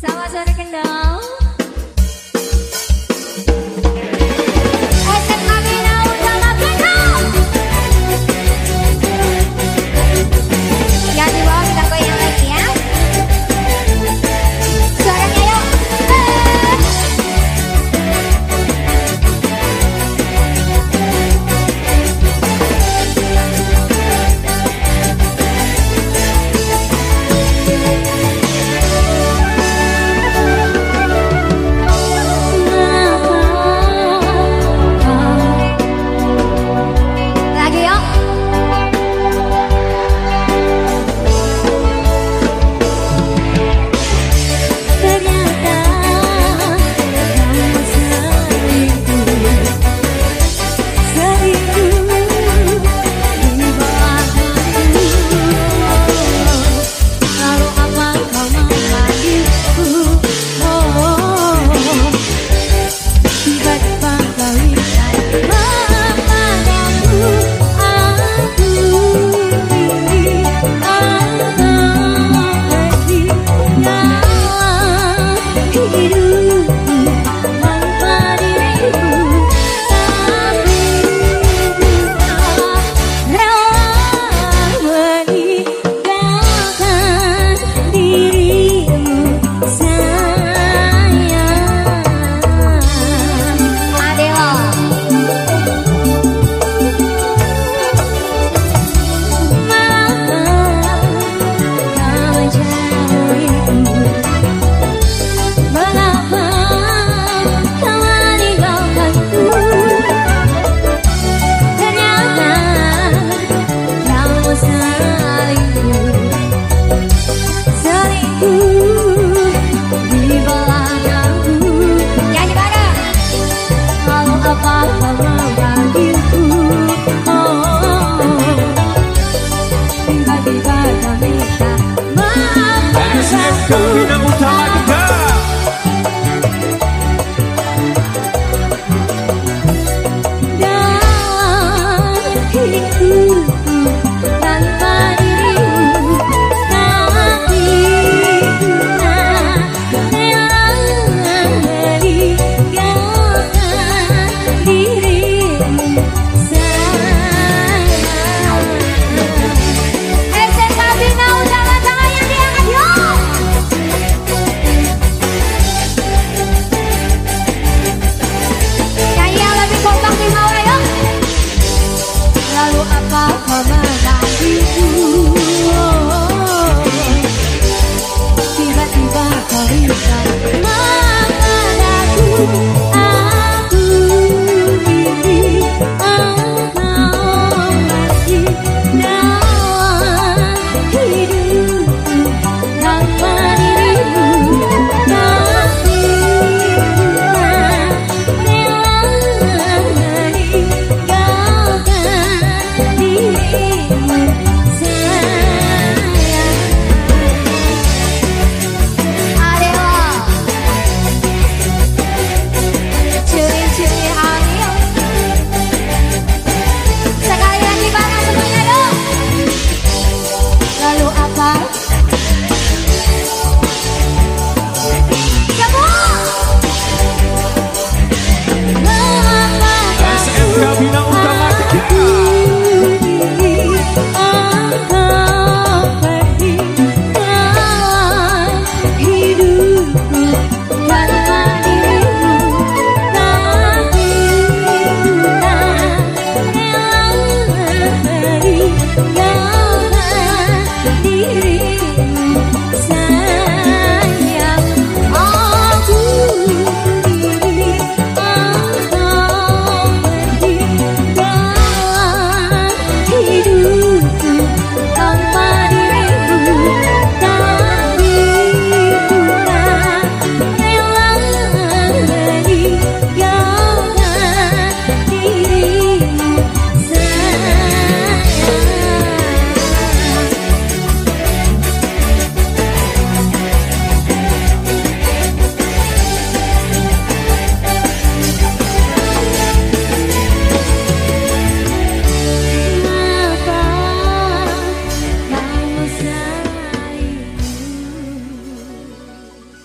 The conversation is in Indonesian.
Sama sore kendal